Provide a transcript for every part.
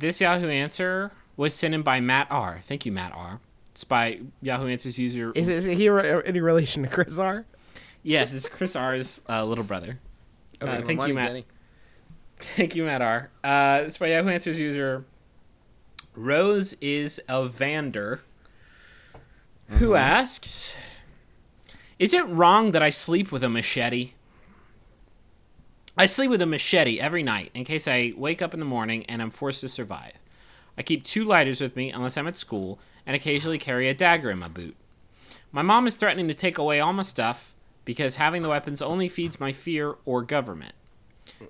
this Yahoo answer was sent in by Matt R. Thank you, Matt R. It's by Yahoo Answers user. Is, is he re- any relation to Chris R? yes, it's Chris R.'s uh, little brother. Uh, thank you, Matt. Danny. Thank you, Matt R. Uh, it's by Yahoo Answers user Rose is Evander, who asks, "Is it wrong that I sleep with a machete?" I sleep with a machete every night in case I wake up in the morning and I'm forced to survive. I keep two lighters with me unless I'm at school, and occasionally carry a dagger in my boot. My mom is threatening to take away all my stuff because having the weapons only feeds my fear or government.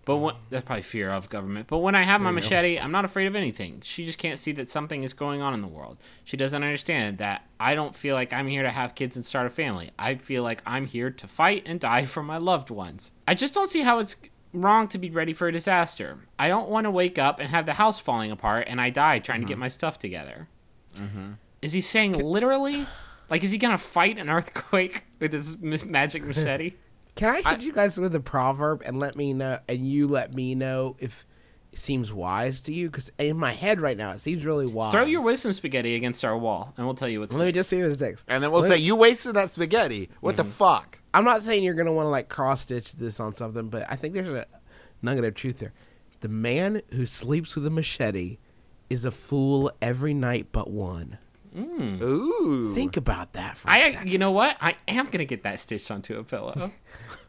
But when, that's probably fear of government. But when I have my machete, I'm not afraid of anything. She just can't see that something is going on in the world. She doesn't understand that I don't feel like I'm here to have kids and start a family. I feel like I'm here to fight and die for my loved ones. I just don't see how it's wrong to be ready for a disaster. I don't want to wake up and have the house falling apart and I die trying to get mm-hmm. my stuff together. Mm-hmm. Is he saying literally? Like, is he gonna fight an earthquake with his m- magic machete? Can I hit you guys with a proverb and let me know, and you let me know if it seems wise to you? Because in my head right now, it seems really wise. Throw your wisdom spaghetti against our wall, and we'll tell you what's. Let me just see what it sticks. And then we'll Let- say, you wasted that spaghetti. What the mm-hmm. fuck? I'm not saying you're gonna want to like cross stitch this on something, but I think there's a nugget of truth there. The man who sleeps with a machete is a fool every night but one. Mm. Ooh. Think about that for a I, second. you know what? I am gonna get that stitched onto a pillow.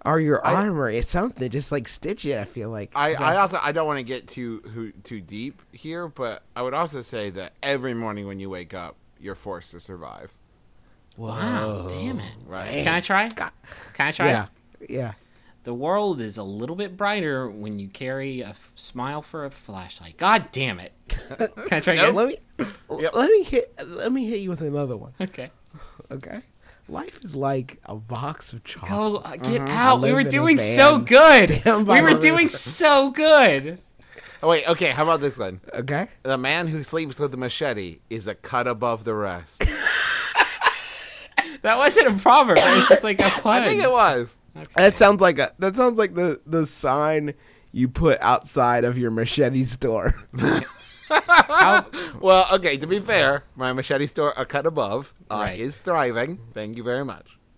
Or your armor, it's something. Just like stitch it. I feel like. I, 'Cause I also I don't want to get too who, too deep here, but I would also say that every morning when you wake up, you're forced to survive. Wow, damn it! Right. Can I try? Can I try? yeah, yeah. The world is a little bit brighter when you carry a f- smile for a flashlight. God damn it! Can I try again? Let me let me hit let me hit you with another one. Okay. Okay. Life is like a box of chocolate. Go uh, get I out. We were doing so good. down We were doing so good. Oh wait, okay. How about this one? Okay. The man who sleeps with a machete is a cut above the rest. That wasn't a proverb. It was just like a pun. I think it was. That sounds like a that sounds like the the sign you put outside of your machete store. Well, okay. To be fair, my machete store, a cut above, uh, Right. is thriving. Thank you very much.